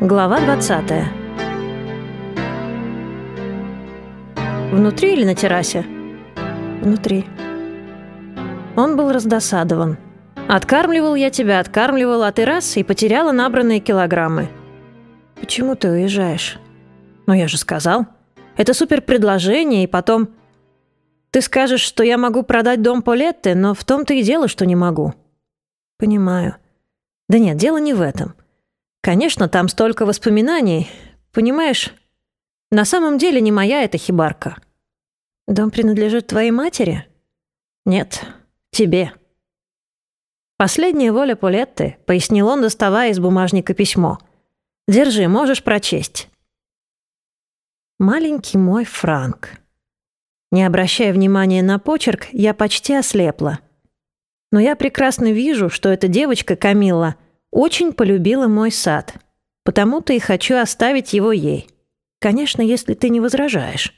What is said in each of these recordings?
Глава 20 Внутри или на террасе? Внутри. Он был раздосадован. Откармливал я тебя, откармливал, а ты раз и потеряла набранные килограммы. Почему ты уезжаешь? Ну, я же сказал. Это супер предложение, и потом... Ты скажешь, что я могу продать дом Полетте, но в том-то и дело, что не могу. Понимаю. Да нет, дело не в этом. Конечно, там столько воспоминаний. Понимаешь, на самом деле не моя эта хибарка. Дом принадлежит твоей матери? Нет, тебе. Последняя воля Полетты, пояснил он, доставая из бумажника письмо. Держи, можешь прочесть. Маленький мой Франк. Не обращая внимания на почерк, я почти ослепла. Но я прекрасно вижу, что эта девочка Камилла очень полюбила мой сад. Потому-то и хочу оставить его ей. Конечно, если ты не возражаешь.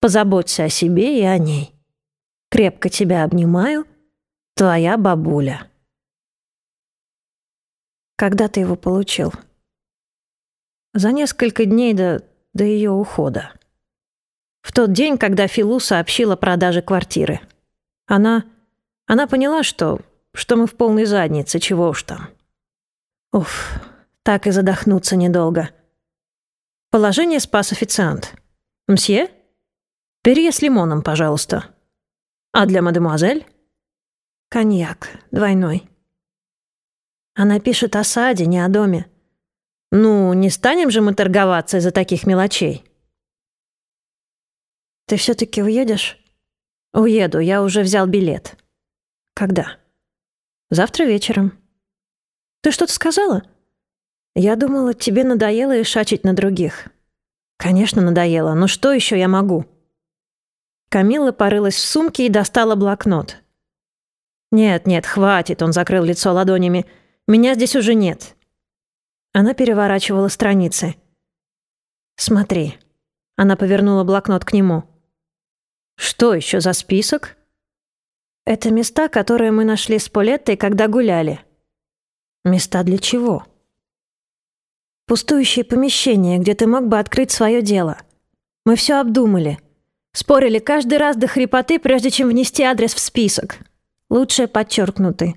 Позаботься о себе и о ней. Крепко тебя обнимаю. Твоя бабуля. Когда ты его получил? За несколько дней до, до ее ухода. В тот день, когда Филу сообщила о продаже квартиры. Она... Она поняла, что... что мы в полной заднице, чего уж там. Уф, так и задохнуться недолго. Положение спас официант. «Мсье? Перье с лимоном, пожалуйста. А для мадемуазель?» «Коньяк, двойной». Она пишет о саде, не о доме. «Ну, не станем же мы торговаться из-за таких мелочей?» «Ты все-таки уедешь?» «Уеду, я уже взял билет». «Когда?» «Завтра вечером». «Ты что-то сказала?» «Я думала, тебе надоело ишачить на других». «Конечно, надоело, но что еще я могу?» Камилла порылась в сумке и достала блокнот. «Нет, нет, хватит», — он закрыл лицо ладонями. «Меня здесь уже нет». Она переворачивала страницы. «Смотри». Она повернула блокнот к нему. «Что еще за список?» «Это места, которые мы нашли с Полеттой, когда гуляли». «Места для чего?» «Пустующее помещение, где ты мог бы открыть свое дело. Мы все обдумали. Спорили каждый раз до хрипоты, прежде чем внести адрес в список. Лучше подчеркнутый.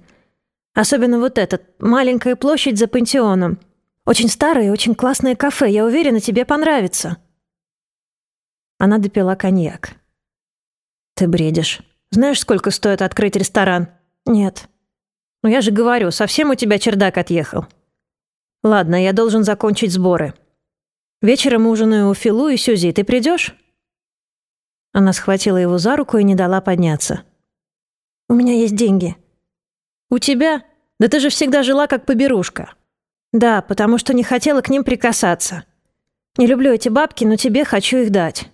Особенно вот этот, маленькая площадь за пантеоном. Очень старое и очень классное кафе, я уверена, тебе понравится». Она допила коньяк. «Ты бредишь. Знаешь, сколько стоит открыть ресторан?» «Нет». «Ну я же говорю, совсем у тебя чердак отъехал». «Ладно, я должен закончить сборы. Вечером ужинаю у Филу и Сюзи. Ты придешь? Она схватила его за руку и не дала подняться. «У меня есть деньги». «У тебя? Да ты же всегда жила как поберушка». «Да, потому что не хотела к ним прикасаться. Не люблю эти бабки, но тебе хочу их дать».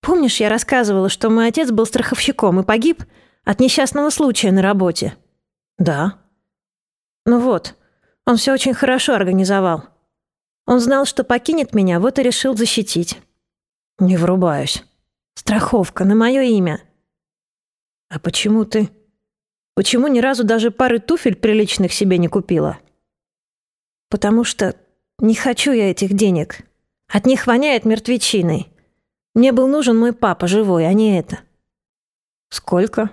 Помнишь, я рассказывала, что мой отец был страховщиком и погиб от несчастного случая на работе? Да. Ну вот, он все очень хорошо организовал. Он знал, что покинет меня, вот и решил защитить. Не врубаюсь. Страховка на мое имя. А почему ты... Почему ни разу даже пары туфель приличных себе не купила? Потому что не хочу я этих денег. От них воняет мертвечиной. Мне был нужен мой папа живой, а не это. Сколько?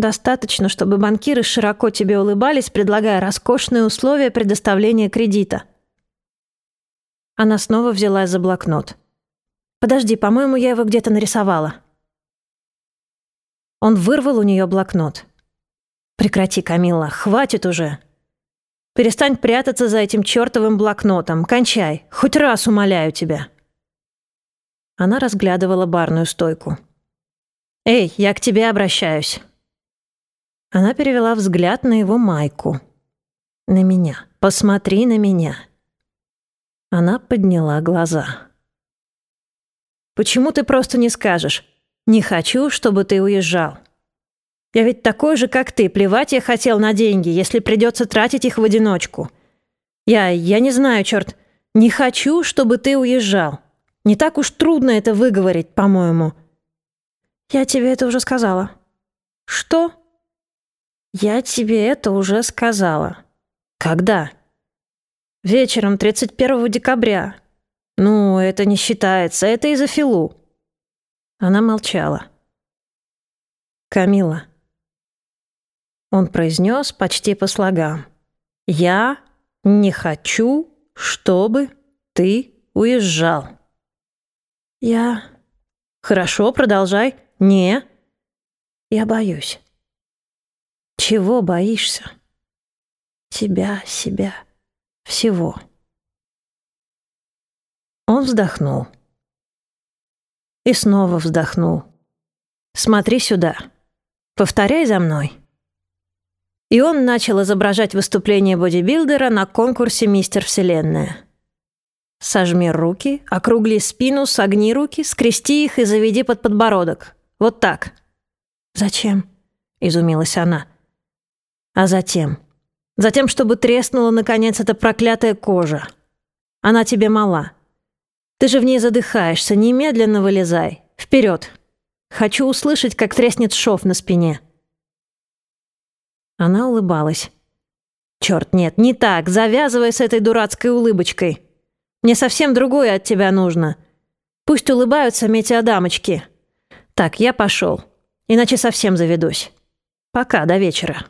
Достаточно, чтобы банкиры широко тебе улыбались, предлагая роскошные условия предоставления кредита. Она снова взялась за блокнот. Подожди, по-моему, я его где-то нарисовала. Он вырвал у нее блокнот. Прекрати, Камилла, хватит уже. Перестань прятаться за этим чертовым блокнотом. Кончай, хоть раз умоляю тебя. Она разглядывала барную стойку. «Эй, я к тебе обращаюсь». Она перевела взгляд на его майку. «На меня. Посмотри на меня». Она подняла глаза. «Почему ты просто не скажешь? Не хочу, чтобы ты уезжал. Я ведь такой же, как ты. Плевать я хотел на деньги, если придется тратить их в одиночку. Я... я не знаю, черт. Не хочу, чтобы ты уезжал. Не так уж трудно это выговорить, по-моему. Я тебе это уже сказала. Что? Я тебе это уже сказала. Когда? Вечером 31 декабря. Ну, это не считается, это из-за Филу». Она молчала. «Камила». Он произнес почти по слогам. «Я не хочу, чтобы ты уезжал». «Я...» «Хорошо, продолжай». «Не». «Я боюсь». «Чего боишься?» «Тебя, себя, всего». Он вздохнул. И снова вздохнул. «Смотри сюда. Повторяй за мной». И он начал изображать выступление бодибилдера на конкурсе «Мистер Вселенная». Сожми руки, округли спину, согни руки, скрести их и заведи под подбородок. Вот так. «Зачем?» — изумилась она. «А затем? Затем, чтобы треснула, наконец, эта проклятая кожа. Она тебе мала. Ты же в ней задыхаешься, немедленно вылезай. Вперед! Хочу услышать, как треснет шов на спине». Она улыбалась. «Черт, нет, не так. Завязывай с этой дурацкой улыбочкой. Мне совсем другое от тебя нужно. Пусть улыбаются метеодамочки. Так, я пошел. Иначе совсем заведусь. Пока, до вечера».